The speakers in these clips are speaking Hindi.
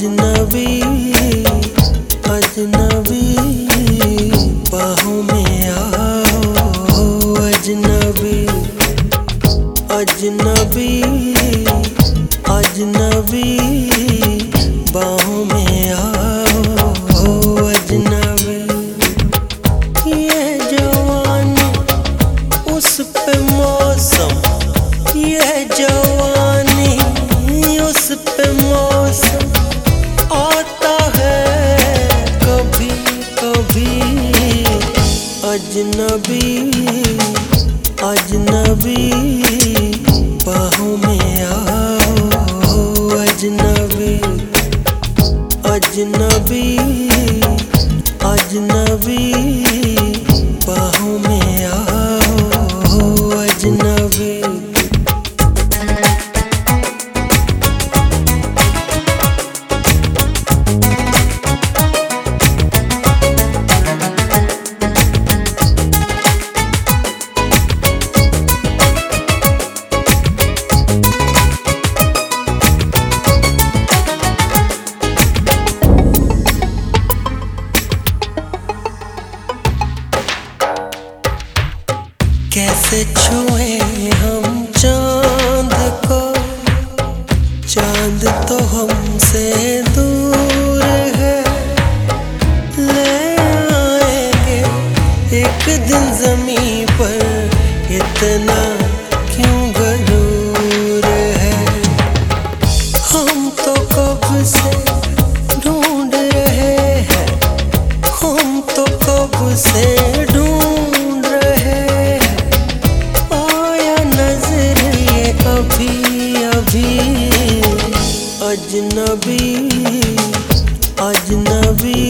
अजनबी अजनबी, बाहों में आओ। अजनबी अजनबी अजनबी, बाहों में आओ। अजनबी, ये जवानी उस पे मौसम, ये अजनबी अजनबी बाहों कैसे छुए हम चाँद को? चाँद तो हमसे दूर है। ले आएँगे एक दिन ज़मीन पर, इतना अजनबी अजनबी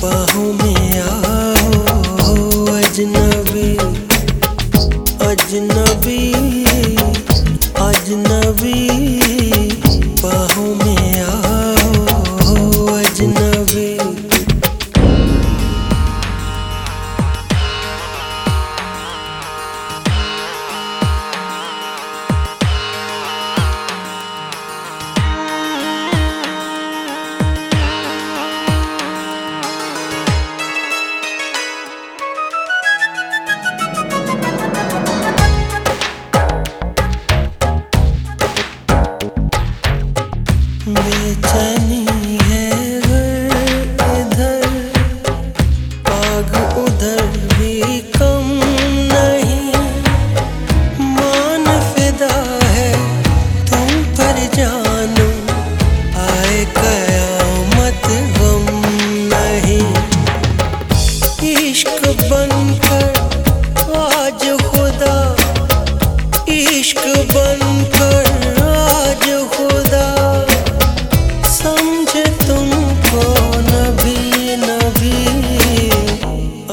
बाहों में आओ अजनबी अजनबी अजनबी। गम नहीं। बनकर आज खुदा बनकर आज खुदा। नबी नबी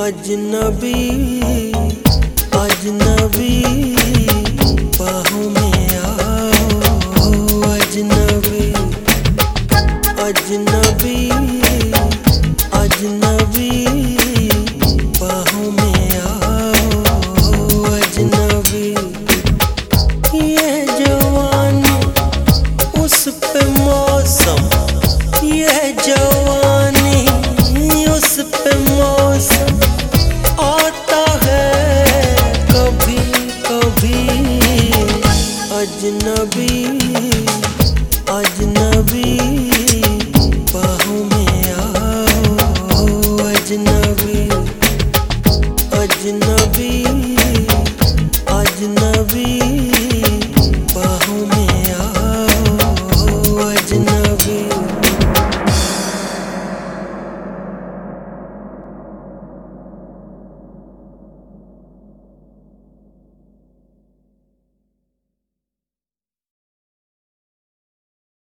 अजनबी। मौसम यह जवानी उस मौसम आता है कभी कभी अजनबी